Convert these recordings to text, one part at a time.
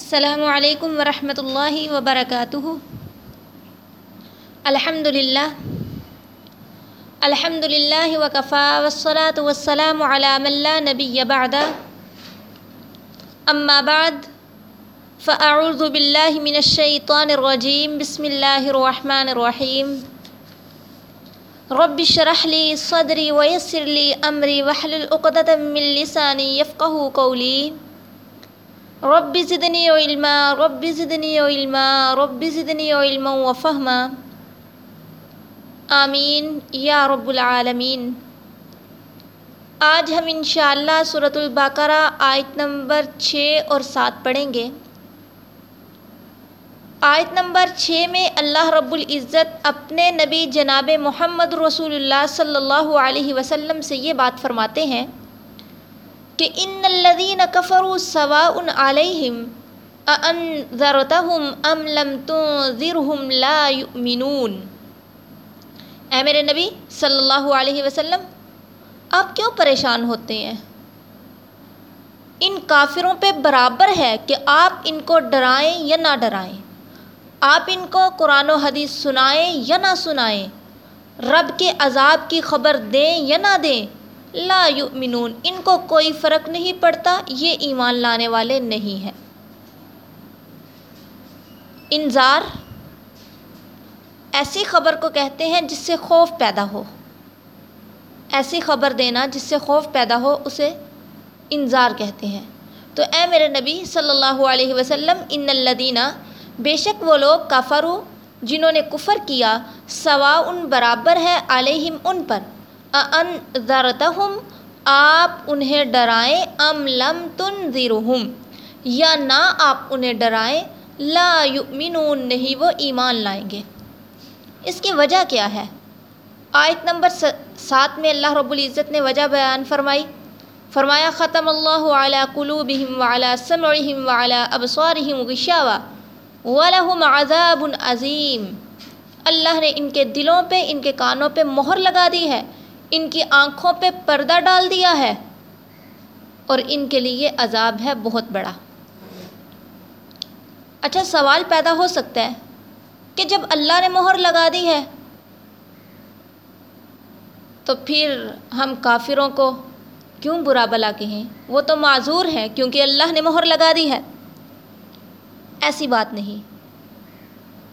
السلام علیکم ورحمۃ اللہ وبرکاتہ۔ الحمد للہ الحمد للہ وکفا وسلاۃ وسلام علام اللہ نبی بعد۔ اما بعد، فاعوذ باللہ من الشیطان الرجیم۔ بسم اللہ الرحمن الرحیم۔ رب اشرح لی صدری ویسر لی امری، واحلل عقدۃ من لسانی یفقهوا قولی۔ رب زدنی علما رب زدنی علما رب زدنی علما و فہما۔ آمین، یا رب العالمین۔ آج ہم انشاءاللہ سورۃ البقرہ آیت نمبر چھ اور سات پڑھیں گے۔ آیت نمبر چھ میں اللہ رب العزت اپنے نبی جناب محمد رسول اللہ صلی اللہ علیہ وسلم سے یہ بات فرماتے ہیں۔ کہ ان الذین کفروا سواء علیہم اانذرتہم ام لم تنذرہم لا یؤمنون۔ اے میرے نبی صلی اللہ علیہ وسلم، آپ کیوں پریشان ہوتے ہیں؟ ان کافروں پہ برابر ہے کہ آپ ان کو ڈرائیں یا نہ ڈرائیں۔ آپ ان کو قرآن و حدیث سنائیں یا نہ سنائیں۔ رب کے عذاب کی خبر دیں یا نہ دیں۔ لا یؤمنون، ان کو کوئی فرق نہیں پڑتا، یہ ایمان لانے والے نہیں ہیں۔ انذار، ایسی خبر کو کہتے ہیں جس سے خوف پیدا ہو۔ ایسی خبر دینا جس سے خوف پیدا ہو، اسے انذار کہتے ہیں۔ تو اے میرے نبی صلی اللہ علیہ وسلم، ان الدینہ بے شک وہ لوگ کافرو جنہوں نے کفر کیا سوا ان برابر ہے، علیہم ان پر۔ ان ذرتہم آپ انہیں ڈرائیں ام لم تنذرہم؟ یا نہ آپ انہیں ڈرائیں، لا یؤمنون نہیں، وہ ایمان لائیں گے۔ اس کی وجہ کیا ہے؟ آیت نمبر سات میں اللہ رب العزت نے وجہ بیان فرمائی۔ فرمایا، ختم اللہ علی قلوبہم وعلی سمعہم وعلی ابصارہم غشاوہ۔ وَلَهُمْ عَذَابٌ عظیم۔ اللہ نے ان کے دلوں پہ، ان کے کانوں پہ مہر لگا دی ہے۔ ان کی آنکھوں پہ پردہ ڈال دیا ہے اور ان کے لیے عذاب ہے بہت بڑا۔ اچھا سوال پیدا ہو سکتا ہے کہ جب اللہ نے مہر لگا دی ہے تو پھر ہم کافروں کو کیوں برا بلا کہیں؟ وہ تو معذور ہیں کیونکہ اللہ نے مہر لگا دی ہے۔ ایسی بات نہیں۔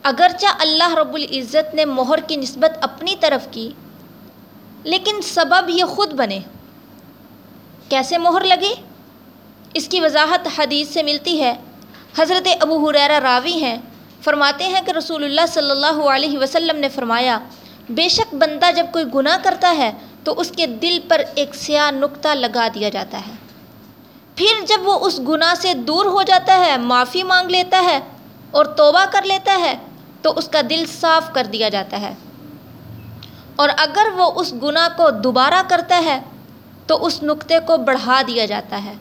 اگرچہ اللہ رب العزت نے مہر کی نسبت اپنی طرف کی لیکن سبب یہ خود بنے۔ کیسے مہر لگی اس کی وضاحت حدیث سے ملتی ہے۔ حضرت ابو حریرہ راوی ہیں۔ فرماتے ہیں کہ رسول اللہ صلی اللہ علیہ وسلم نے فرمایا، بے شک بندہ جب کوئی گناہ کرتا ہے، تو اس کے دل پر ایک سیاہ نقطہ لگا دیا جاتا ہے۔ پھر جب وہ اس گناہ سے دور ہو جاتا ہے، معافی مانگ لیتا ہے اور توبہ کر لیتا ہے، تو اس کا دل صاف کر دیا جاتا ہے۔ اور اگر وہ اس گناہ کو دوبارہ کرتا ہے، تو اس نقطے کو بڑھا دیا جاتا ہے۔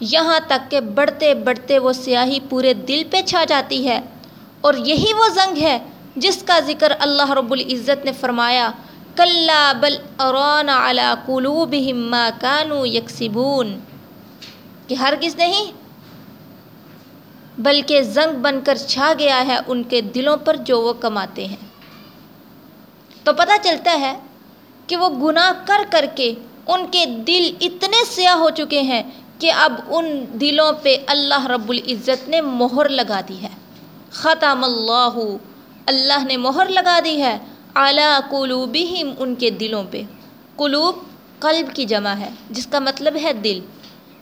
یہاں تک کہ بڑھتے بڑھتے وہ سیاہی پورے دل پہ چھا جاتی ہے۔ اور یہی وہ زنگ ہے جس کا ذکر اللہ رب العزت نے فرمایا، کلّا بل ارون علا قلوبہم ما کانو یکسبون۔ کہ ہرگز نہیں، بلکہ زنگ بن کر چھا گیا ہے ان کے دلوں پر جو وہ کماتے ہیں۔ تو پتہ چلتا ہے کہ وہ گناہ کر کر کے ان کے دل اتنے سیاہ ہو چکے ہیں کہ اب ان دلوں پہ اللہ رب العزت نے مہر لگا دی ہے۔ ختم اللہ۔ اللہ نے مہر لگا دی ہے۔ اعلیٰ قلوبہم ان کے دلوں پہ۔ قلوب قلب کی جمع ہے، جس کا مطلب ہے دل۔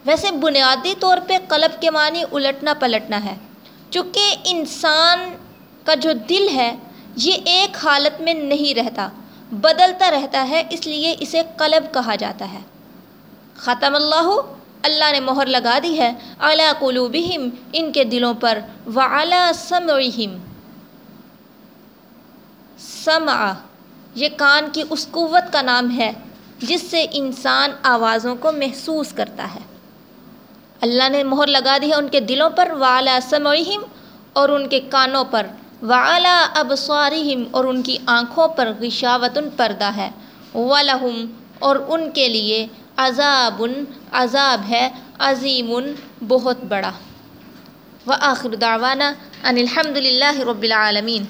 ویسے بنیادی طور پہ قلب کے معنی الٹنا پلٹنا ہے۔ چونکہ انسان کا جو دل ہے یہ ایک حالت میں نہیں رہتا، بدلتا رہتا ہے، اس لیے اسے قلب کہا جاتا ہے۔ ختم اللہ اللہ نے مہر لگا دی ہے۔ اعلیٰ قلوبہم ان کے دلوں پر۔ وعلیٰ سمعہم سمع، یہ کان کی اس قوت کا نام ہے، جس سے انسان آوازوں کو محسوس کرتا ہے۔ اللہ نے مہر لگا دی ہے ان کے دلوں پر۔ وعلیٰ سمعہم اور ان کے کانوں پر۔ وعلیٰ ابصارہم اور ان کی آنکھوں پر غشاوتن پردہ ہے۔ وَلَهُمْ اور ان کے لیے عذاب عذاب ہے، عظیم، بہت بڑا۔ و آخر دعوانا ان الحمد للہ رب العالمین۔